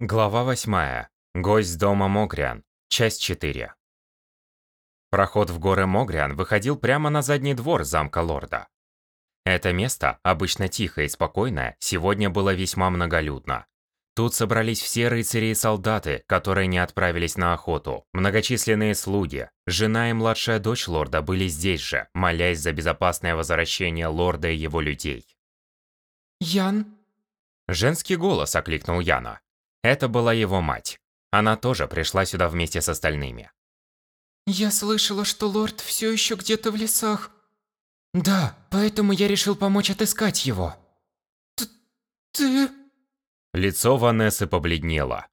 Глава 8. Гость дома Могриан. Часть 4. Проход в горы Могриан выходил прямо на задний двор замка лорда. Это место, обычно тихое и спокойное, сегодня было весьма многолюдно. Тут собрались все рыцари и солдаты, которые не отправились на охоту, многочисленные слуги, жена и младшая дочь лорда были здесь же, молясь за безопасное возвращение лорда и его людей. Ян? Женский голос окликнул Яна. Это была его мать. Она тоже пришла сюда вместе с остальными. Я слышала, что лорд все еще где-то в лесах. Да, поэтому я решил помочь отыскать его. Т ты... Лицо Ванессы побледнело.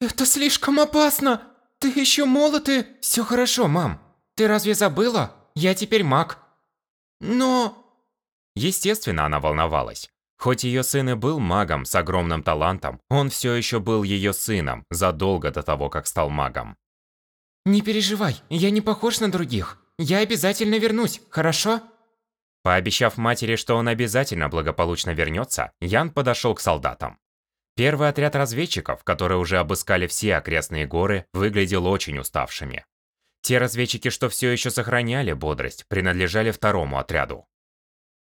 Это слишком опасно! Ты еще молод и... Все хорошо, мам. Ты разве забыла? Я теперь маг. Но... Естественно, она волновалась. Хоть ее сын и был магом с огромным талантом, он все еще был ее сыном задолго до того, как стал магом. Не переживай, я не похож на других. Я обязательно вернусь, хорошо? Пообещав матери, что он обязательно благополучно вернется, Ян подошел к солдатам. Первый отряд разведчиков, которые уже обыскали все окрестные горы, выглядел очень уставшими. Те разведчики, что все еще сохраняли бодрость, принадлежали второму отряду.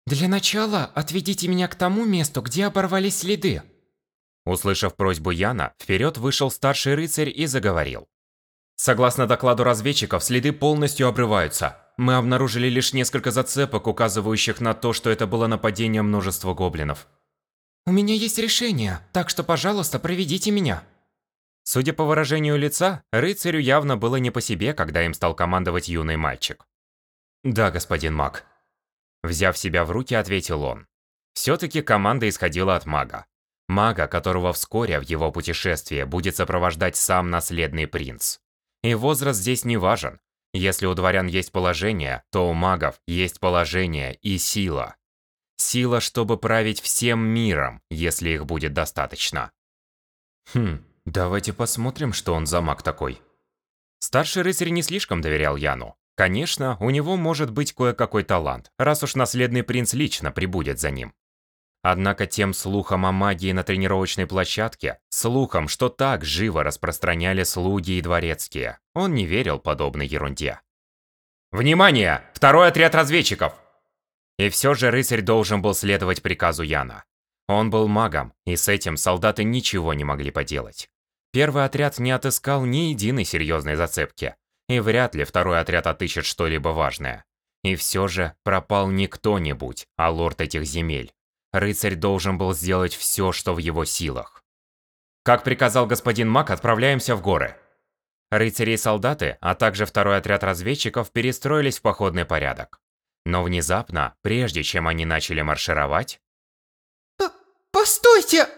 Для начала отведите меня к тому месту, где оборвались следы. Услышав просьбу Яна, вперед вышел старший рыцарь и заговорил. Согласно докладу разведчиков, следы полностью обрываются. Мы обнаружили лишь несколько зацепок, указывающих на то, что это было нападение множества гоблинов. У меня есть решение, так что, пожалуйста, проведите меня. Судя по выражению лица, рыцарю явно было не по себе, когда им стал командовать юный мальчик. Да, господин маг. Взяв себя в руки, ответил он. Все-таки команда исходила от мага. Мага, которого вскоре в его путешествии будет сопровождать сам наследный принц. И возраст здесь не важен. Если у дворян есть положение, то у магов есть положение и сила. Сила, чтобы править всем миром, если их будет достаточно. Хм, давайте посмотрим, что он за маг такой. Старший рыцарь не слишком доверял Яну. Конечно, у него может быть кое-какой талант, раз уж наследный принц лично прибудет за ним. Однако тем слухом о магии на тренировочной площадке, слухом, что так живо распространяли слуги и дворецкие, он не верил подобной ерунде. «Внимание! Второй отряд разведчиков!» И все же рыцарь должен был следовать приказу Яна. Он был магом, и с этим солдаты ничего не могли поделать. Первый отряд не отыскал ни единой серьезной зацепки, и вряд ли второй отряд отыщет что-либо важное. И все же пропал не кто-нибудь, а лорд этих земель. Рыцарь должен был сделать все, что в его силах. Как приказал господин Мак, отправляемся в горы. Рыцари и солдаты, а также второй отряд разведчиков перестроились в походный порядок. Но внезапно, прежде чем они начали маршировать... П «Постойте!»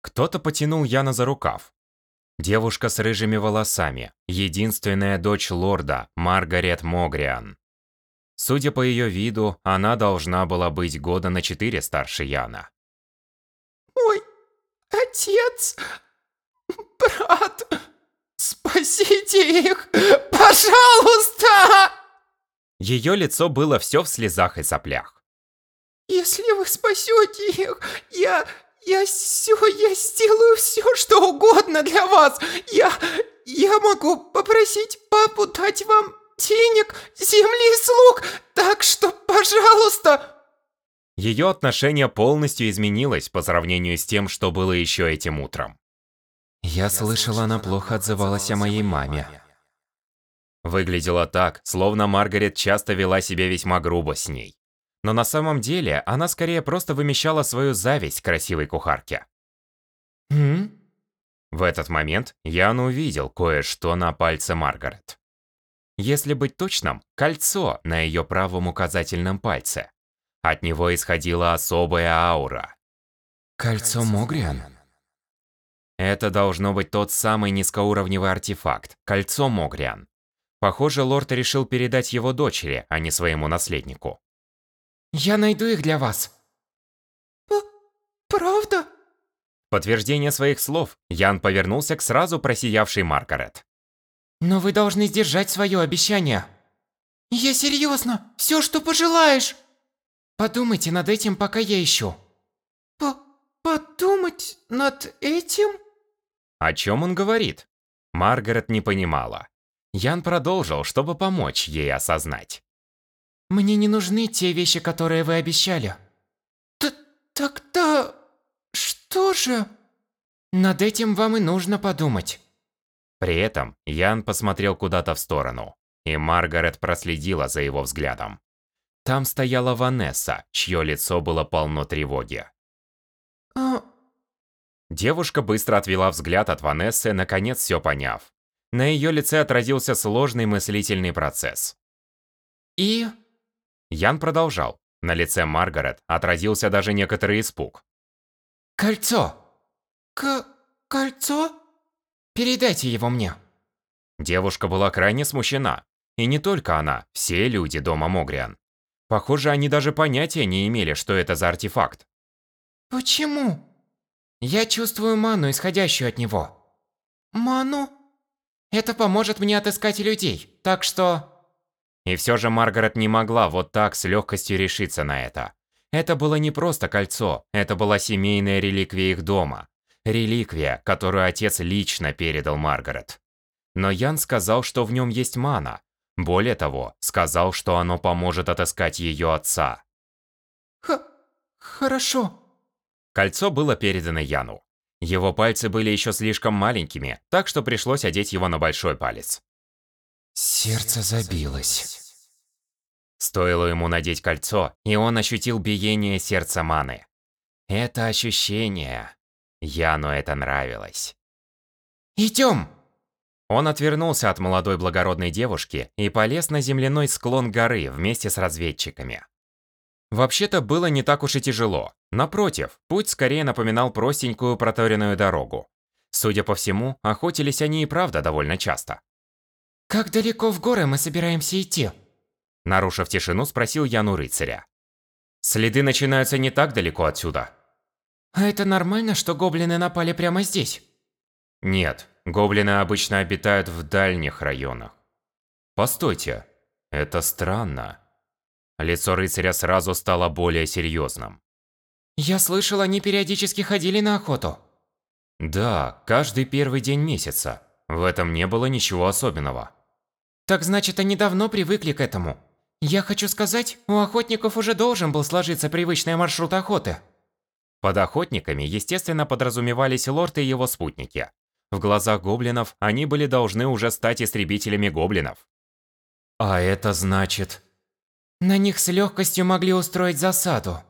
Кто-то потянул Яна за рукав. Девушка с рыжими волосами, единственная дочь лорда, Маргарет Могриан. Судя по ее виду, она должна была быть года на четыре старше Яна. «Мой отец, брат, спасите их, пожалуйста!» Ее лицо было все в слезах и соплях. «Если вы спасете их, я я все, я сделаю все, что угодно для вас. Я, я могу попросить папу дать вам денег, земли и слуг, так что, пожалуйста. Ее отношение полностью изменилось по сравнению с тем, что было еще этим утром. Я слышала, она плохо отзывалась о моей маме. Выглядело так, словно Маргарет часто вела себя весьма грубо с ней. Но на самом деле, она скорее просто вымещала свою зависть к красивой кухарке. «М?», В этот момент Ян увидел кое-что на пальце Маргарет. Если быть точным, кольцо на ее правом указательном пальце. От него исходила особая аура. «Кольцо Могриан?» Это должно быть тот самый низкоуровневый артефакт, кольцо Могриан. Похоже, лорд решил передать его дочери, а не своему наследнику. Я найду их для вас. П правда? Подтверждение своих слов, Ян повернулся к сразу просиявшей Маргарет. Но вы должны сдержать свое обещание. Я серьезно, все, что пожелаешь. Подумайте над этим, пока я ищу. П подумать над этим? О чем он говорит? Маргарет не понимала. Ян продолжил, чтобы помочь ей осознать. «Мне не нужны те вещи, которые вы обещали». Т «Тогда... что же?» «Над этим вам и нужно подумать». При этом Ян посмотрел куда-то в сторону, и Маргарет проследила за его взглядом. Там стояла Ванесса, чье лицо было полно тревоги. «А...» Девушка быстро отвела взгляд от Ванессы, наконец все поняв. На ее лице отразился сложный мыслительный процесс. «И...» Ян продолжал. На лице Маргарет отразился даже некоторый испуг. «Кольцо!» «К... кольцо?» «Передайте его мне». Девушка была крайне смущена. И не только она, все люди дома Могриан. Похоже, они даже понятия не имели, что это за артефакт. «Почему?» «Я чувствую ману, исходящую от него». «Ману?» «Это поможет мне отыскать людей, так что...» И все же Маргарет не могла вот так с легкостью решиться на это. Это было не просто кольцо, это была семейная реликвия их дома. Реликвия, которую отец лично передал Маргарет. Но Ян сказал, что в нем есть мана. Более того, сказал, что оно поможет отыскать ее отца. Х... хорошо. Кольцо было передано Яну. Его пальцы были еще слишком маленькими, так что пришлось одеть его на большой палец. Сердце забилось. Стоило ему надеть кольцо, и он ощутил биение сердца Маны. Это ощущение... Яну это нравилось. «Идем!» Он отвернулся от молодой благородной девушки и полез на земляной склон горы вместе с разведчиками. Вообще-то было не так уж и тяжело. Напротив, путь скорее напоминал простенькую проторенную дорогу. Судя по всему, охотились они и правда довольно часто. «Как далеко в горы мы собираемся идти?» Нарушив тишину, спросил Яну рыцаря. «Следы начинаются не так далеко отсюда». «А это нормально, что гоблины напали прямо здесь?» «Нет, гоблины обычно обитают в дальних районах». «Постойте, это странно». Лицо рыцаря сразу стало более серьезным. «Я слышал, они периодически ходили на охоту». «Да, каждый первый день месяца. В этом не было ничего особенного». «Так значит, они давно привыкли к этому. Я хочу сказать, у охотников уже должен был сложиться привычный маршрут охоты». Под охотниками, естественно, подразумевались лорд и его спутники. В глазах гоблинов они были должны уже стать истребителями гоблинов. А это значит... На них с легкостью могли устроить засаду.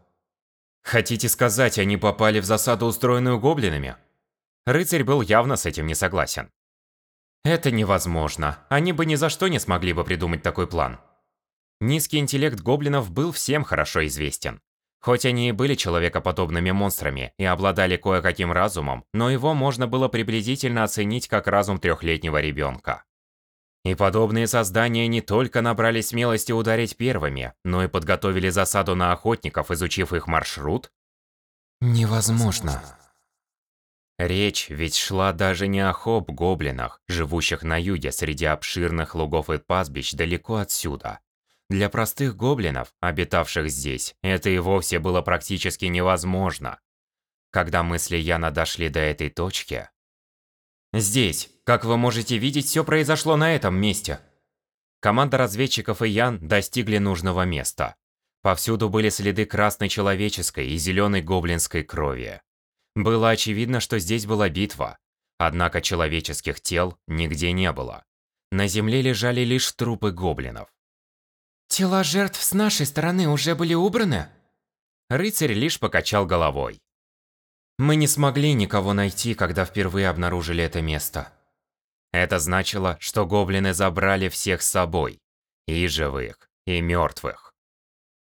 Хотите сказать, они попали в засаду, устроенную гоблинами? Рыцарь был явно с этим не согласен. Это невозможно. Они бы ни за что не смогли бы придумать такой план. Низкий интеллект гоблинов был всем хорошо известен. Хоть они и были человекоподобными монстрами и обладали кое-каким разумом, но его можно было приблизительно оценить как разум трехлетнего ребенка. И подобные создания не только набрали смелости ударить первыми, но и подготовили засаду на охотников, изучив их маршрут? Невозможно. Речь ведь шла даже не о хоб-гоблинах, живущих на юге среди обширных лугов и пастбищ далеко отсюда. Для простых гоблинов, обитавших здесь, это и вовсе было практически невозможно. Когда мысли Яна дошли до этой точки... Здесь, как вы можете видеть, все произошло на этом месте. Команда разведчиков и Ян достигли нужного места. Повсюду были следы красной человеческой и зеленой гоблинской крови. Было очевидно, что здесь была битва. Однако человеческих тел нигде не было. На земле лежали лишь трупы гоблинов. Тела жертв с нашей стороны уже были убраны? Рыцарь лишь покачал головой. Мы не смогли никого найти, когда впервые обнаружили это место. Это значило, что гоблины забрали всех с собой. И живых, и мертвых.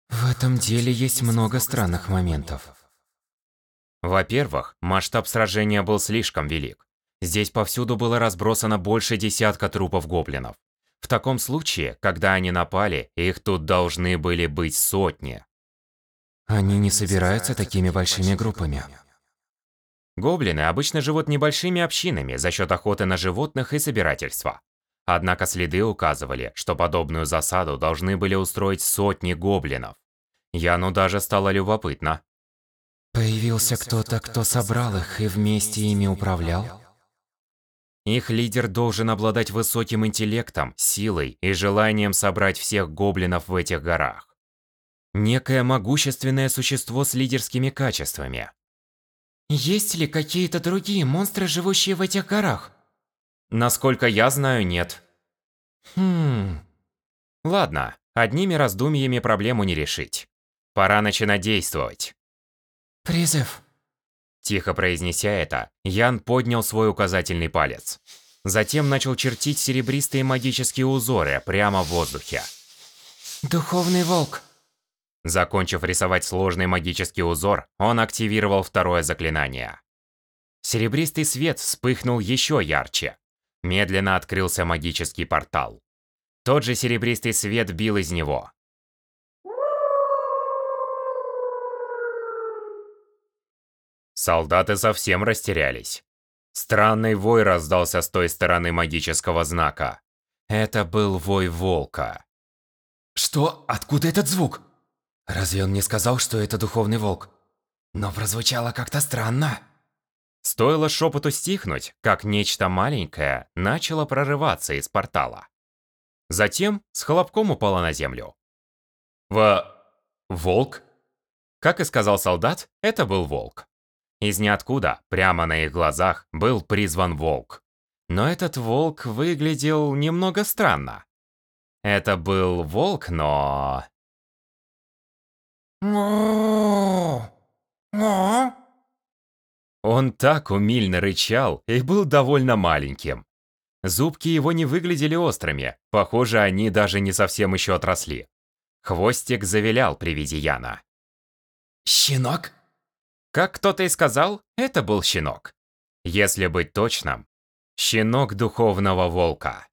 В этом деле есть много странных моментов. Во-первых, масштаб сражения был слишком велик. Здесь повсюду было разбросано больше десятка трупов гоблинов. В таком случае, когда они напали, их тут должны были быть сотни. Они не собираются такими большими группами. Гоблины обычно живут небольшими общинами за счет охоты на животных и собирательства. Однако следы указывали, что подобную засаду должны были устроить сотни гоблинов. Яну даже стало любопытно. Появился кто-то, кто собрал их и вместе ими управлял? Их лидер должен обладать высоким интеллектом, силой и желанием собрать всех гоблинов в этих горах. Некое могущественное существо с лидерскими качествами. Есть ли какие-то другие монстры, живущие в этих горах? Насколько я знаю, нет. Хм... Ладно, одними раздумьями проблему не решить. Пора начинать действовать. Призыв. Тихо произнеся это, Ян поднял свой указательный палец. Затем начал чертить серебристые магические узоры прямо в воздухе. Духовный волк. Закончив рисовать сложный магический узор, он активировал второе заклинание. Серебристый свет вспыхнул еще ярче. Медленно открылся магический портал. Тот же серебристый свет бил из него. Солдаты совсем растерялись. Странный вой раздался с той стороны магического знака. Это был вой волка. Что? Откуда этот звук? Разве он не сказал, что это духовный волк? Но прозвучало как-то странно. Стоило шепоту стихнуть, как нечто маленькое начало прорываться из портала. Затем с хлопком упало на землю. В... волк? Как и сказал солдат, это был волк. Из ниоткуда, прямо на их глазах, был призван волк. Но этот волк выглядел немного странно. Это был волк, но... Он так умильно рычал и был довольно маленьким. Зубки его не выглядели острыми, похоже, они даже не совсем еще отросли. Хвостик завилял при виде Яна. «Щенок?» Как кто-то и сказал, это был щенок. Если быть точным, щенок духовного волка.